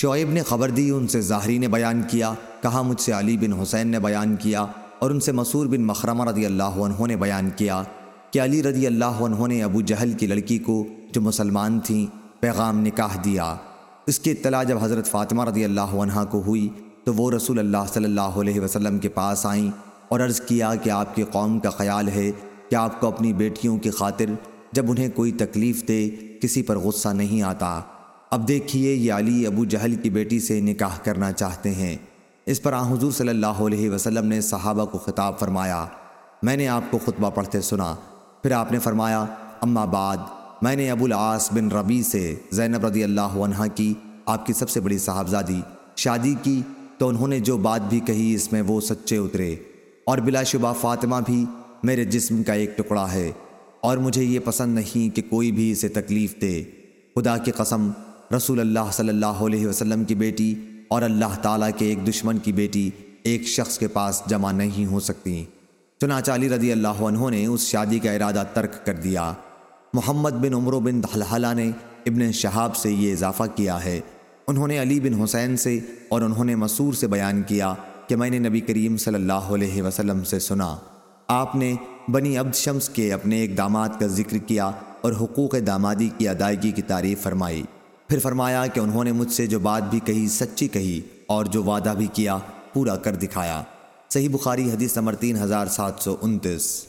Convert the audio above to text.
شعیب نے خبر دی، ان سے ظاہری نے بیان کیا، کہا مجھ سے علی بن حسین نے بیان کیا اور ان سے مسور بن مخرمہ رضی اللہ عنہ نے بیان کیا کہ علی رضی اللہ عنہ نے ابو جہل کی لڑکی کو جو مسلمان تھیں پیغام نکاح دیا۔ اس کی اطلاع جب حضرت فاطمہ رضی اللہ عنہ کو ہوئی تو وہ رسول اللہ صلی اللہ علیہ وسلم کے پاس آئیں اور عرض کیا کہ آپ کی قوم کا خیال ہے کہ آپ کو اپنی بیٹیوں کی خاطر جب انہیں کوئی تکلیف دے، کسی پر غصہ نہیں آتا۔ اب دیکھیے یہ علی ابو جہل کی بیٹی سے نکاح کرنا چاہتے ہیں۔ اس پر آن حضور صلی اللہ علیہ وسلم نے صحابہ کو خطاب فرمایا۔ میں نے آپ کو خطبہ پڑھتے سنا۔ پھر آپ نے فرمایا، اما بعد، میں نے ابو العاص بن ربی سے زینب رضی اللہ عنہ کی آپ کی سب سے بڑی صاحبزادی شادی کی تو انہوں نے جو بات بھی کہی اس میں وہ سچے اترے۔ اور بلا شبہ فاطمہ بھی میرے جسم کا ایک ٹکڑا ہے۔ اور مجھے یہ پسند نہیں کہ کوئی بھی اسے تکلیف دے۔ خدا کی قسم رسول اللہ صلی اللہ علیہ وسلم کی بیٹی اور اللہ تعالیٰ کے ایک دشمن کی بیٹی ایک شخص کے پاس جمع نہیں ہو سکتی۔ چنانچہ علی رضی اللہ عنہ نے اس شادی کا ارادہ ترک کر دیا۔ محمد بن عمرو بن دھلحلہ نے ابن شہاب سے یہ اضافہ کیا ہے۔ انہوں نے علی بن حسین سے اور انہوں نے مسور سے بیان کیا کہ میں نے نبی کریم صلی اللہ علیہ وسلم سے سنا۔ آپ نے بنی عبد شمس کے اپنے ایک داماد کا ذکر کیا اور حقوق دامادی کی ادائیگی کی تعریف فرمائی۔ پھر فرمایا کہ انہوں نے مجھ سے جو بات بھی کہی، سچی کہی اور جو وعدہ بھی کیا، پورا کر دکھایا۔ صحیح بخاری حدیث نمبر تین ہزار سات سو انتیس۔